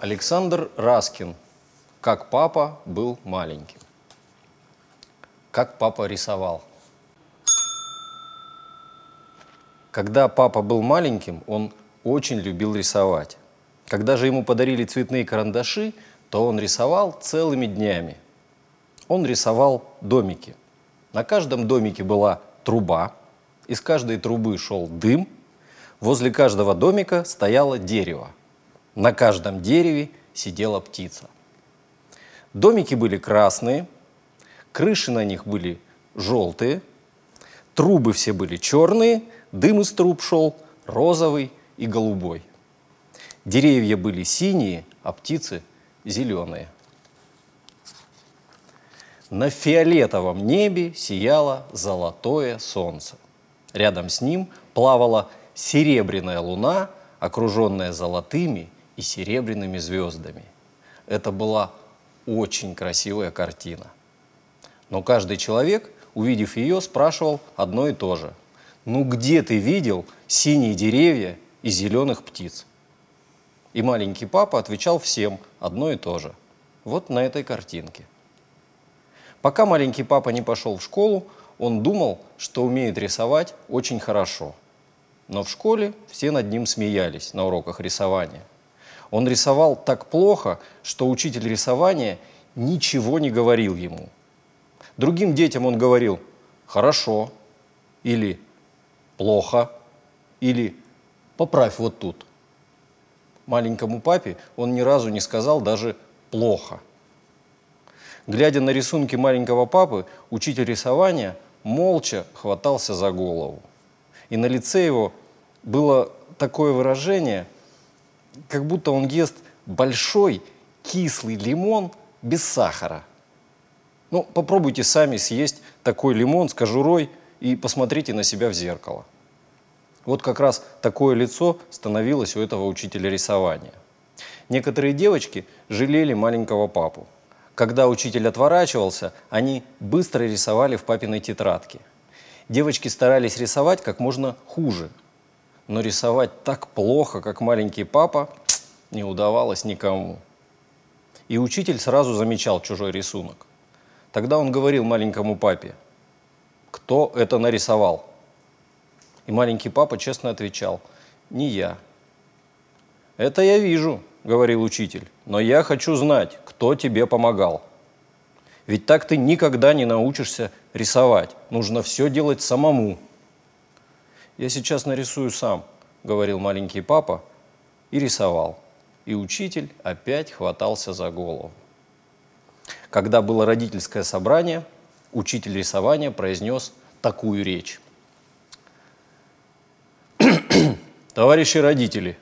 Александр Раскин. Как папа был маленьким. Как папа рисовал. Когда папа был маленьким, он очень любил рисовать. Когда же ему подарили цветные карандаши, то он рисовал целыми днями. Он рисовал домики. На каждом домике была труба, из каждой трубы шел дым, возле каждого домика стояло дерево. На каждом дереве сидела птица. Домики были красные, крыши на них были желтые, трубы все были черные, дым из труб шел розовый и голубой. Деревья были синие, а птицы зеленые. На фиолетовом небе сияло золотое солнце. Рядом с ним плавала серебряная луна, окруженная золотыми и серебряными звездами. Это была очень красивая картина. Но каждый человек, увидев ее, спрашивал одно и то же. «Ну где ты видел синие деревья и зеленых птиц?» И маленький папа отвечал всем одно и то же. Вот на этой картинке. Пока маленький папа не пошел в школу, он думал, что умеет рисовать очень хорошо. Но в школе все над ним смеялись на уроках рисования. Он рисовал так плохо, что учитель рисования ничего не говорил ему. Другим детям он говорил «хорошо» или «плохо» или «поправь вот тут» маленькому папе он ни разу не сказал даже «плохо». Глядя на рисунки маленького папы, учитель рисования молча хватался за голову. И на лице его было такое выражение, как будто он ест большой кислый лимон без сахара. Ну, попробуйте сами съесть такой лимон с кожурой и посмотрите на себя в зеркало. Вот как раз такое лицо становилось у этого учителя рисования. Некоторые девочки жалели маленького папу. Когда учитель отворачивался, они быстро рисовали в папиной тетрадке. Девочки старались рисовать как можно хуже. Но рисовать так плохо, как маленький папа, не удавалось никому. И учитель сразу замечал чужой рисунок. Тогда он говорил маленькому папе, кто это нарисовал – и маленький папа честно отвечал, не я. Это я вижу, говорил учитель, но я хочу знать, кто тебе помогал. Ведь так ты никогда не научишься рисовать. Нужно все делать самому. Я сейчас нарисую сам, говорил маленький папа и рисовал. И учитель опять хватался за голову. Когда было родительское собрание, учитель рисования произнес такую речь. Товарищи родители,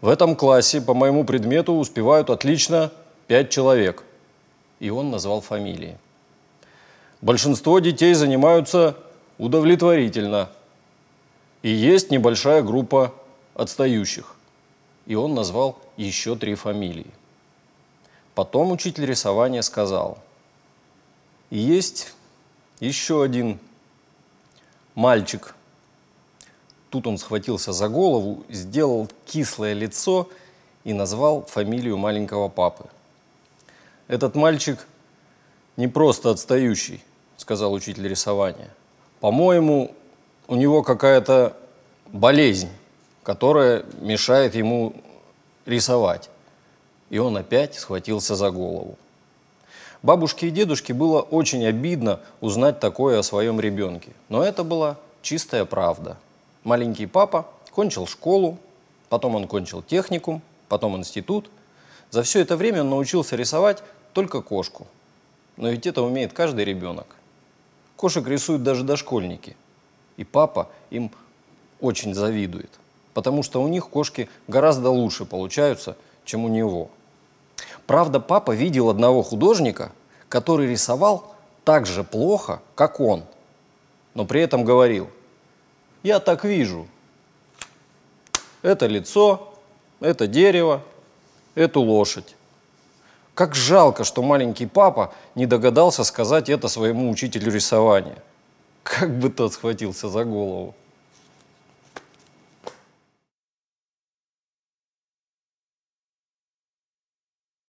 в этом классе по моему предмету успевают отлично пять человек. И он назвал фамилии. Большинство детей занимаются удовлетворительно. И есть небольшая группа отстающих. И он назвал еще три фамилии. Потом учитель рисования сказал, есть еще один мальчик – Тут он схватился за голову, сделал кислое лицо и назвал фамилию маленького папы. «Этот мальчик не просто отстающий», — сказал учитель рисования. «По-моему, у него какая-то болезнь, которая мешает ему рисовать». И он опять схватился за голову. Бабушке и дедушке было очень обидно узнать такое о своем ребенке, но это была чистая правда – маленький папа кончил школу, потом он кончил техникум, потом институт. За все это время он научился рисовать только кошку. Но ведь это умеет каждый ребенок. Кошек рисуют даже дошкольники. И папа им очень завидует, потому что у них кошки гораздо лучше получаются, чем у него. Правда, папа видел одного художника, который рисовал так же плохо, как он, но при этом говорил – я так вижу. Это лицо, это дерево, эту лошадь. Как жалко, что маленький папа не догадался сказать это своему учителю рисования. Как бы тот схватился за голову.